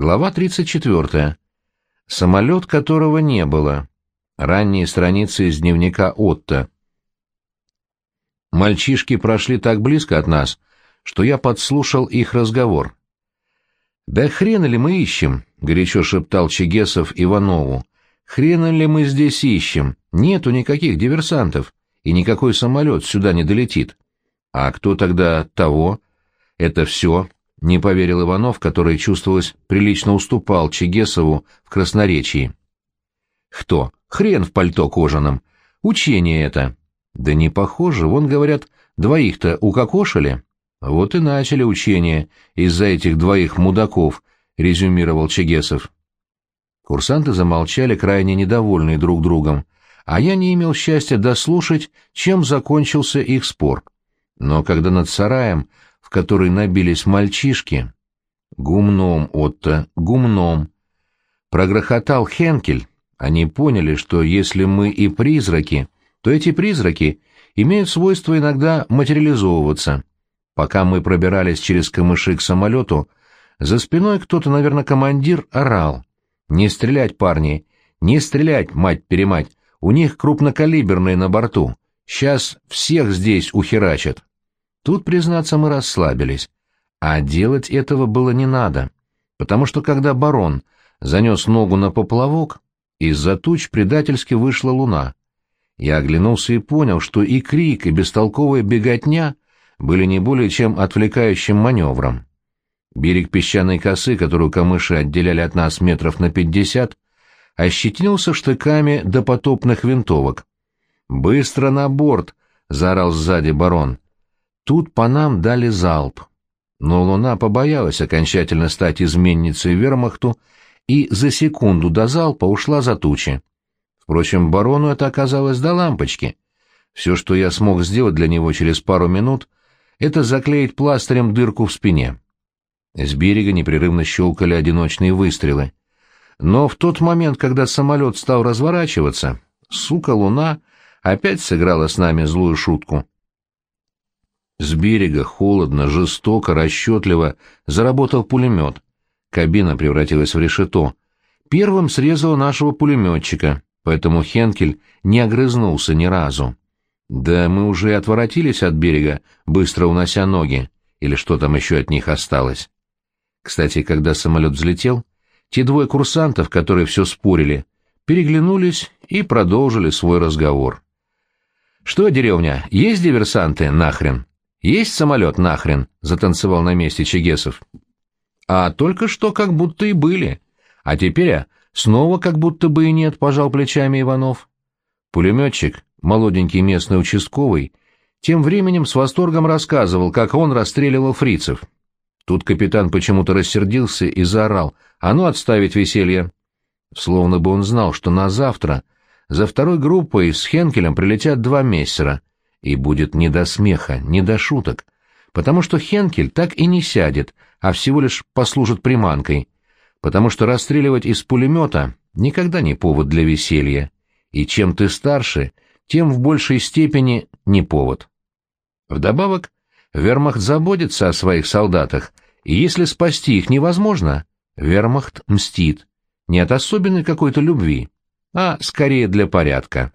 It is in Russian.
Глава 34. Самолет, которого не было. Ранние страницы из дневника Отто. Мальчишки прошли так близко от нас, что я подслушал их разговор. «Да хрена ли мы ищем?» — горячо шептал Чегесов Иванову. «Хрена ли мы здесь ищем? Нету никаких диверсантов, и никакой самолет сюда не долетит. А кто тогда того? Это все, — не поверил Иванов, который, чувствовалось, прилично уступал Чегесову в красноречии. «Кто? Хрен в пальто кожаном. Учение это». «Да не похоже, вон, говорят, двоих-то укокошили». «Вот и начали учение из-за этих двоих мудаков», — резюмировал Чегесов. Курсанты замолчали, крайне недовольные друг другом, а я не имел счастья дослушать, чем закончился их спор. Но когда над сараем в который набились мальчишки. Гумном, Отто, гумном. Прогрохотал Хенкель. Они поняли, что если мы и призраки, то эти призраки имеют свойство иногда материализовываться. Пока мы пробирались через камыши к самолету, за спиной кто-то, наверное, командир, орал. «Не стрелять, парни! Не стрелять, мать-перемать! У них крупнокалиберные на борту! Сейчас всех здесь ухерачат!» Тут, признаться, мы расслабились. А делать этого было не надо, потому что когда барон занес ногу на поплавок, из-за туч предательски вышла луна. Я оглянулся и понял, что и крик, и бестолковая беготня были не более чем отвлекающим маневром. Берег песчаной косы, которую камыши отделяли от нас метров на пятьдесят, ощетинился штыками до потопных винтовок. «Быстро на борт!» — заорал сзади барон. Тут по нам дали залп. Но Луна побоялась окончательно стать изменницей вермахту и за секунду до залпа ушла за тучи. Впрочем, барону это оказалось до лампочки. Все, что я смог сделать для него через пару минут, это заклеить пластырем дырку в спине. С берега непрерывно щелкали одиночные выстрелы. Но в тот момент, когда самолет стал разворачиваться, сука Луна опять сыграла с нами злую шутку. Берега холодно, жестоко, расчетливо заработал пулемет. Кабина превратилась в решето. Первым срезала нашего пулеметчика, поэтому Хенкель не огрызнулся ни разу. Да мы уже отворотились от берега, быстро унося ноги, или что там еще от них осталось. Кстати, когда самолет взлетел, те двое курсантов, которые все спорили, переглянулись и продолжили свой разговор. «Что, деревня, есть диверсанты, нахрен?» Есть самолет нахрен, затанцевал на месте Чегесов. А только что как будто и были. А теперь а, снова как будто бы и нет, пожал плечами Иванов. Пулеметчик, молоденький местный участковый, тем временем с восторгом рассказывал, как он расстреливал фрицев. Тут капитан почему-то рассердился и заорал «А ну отставить веселье!» Словно бы он знал, что на завтра за второй группой с Хенкелем прилетят два мессера, и будет не до смеха, не до шуток, потому что Хенкель так и не сядет, а всего лишь послужит приманкой, потому что расстреливать из пулемета никогда не повод для веселья, и чем ты старше, тем в большей степени не повод. Вдобавок, вермахт заботится о своих солдатах, и если спасти их невозможно, вермахт мстит, не от особенной какой-то любви, а скорее для порядка.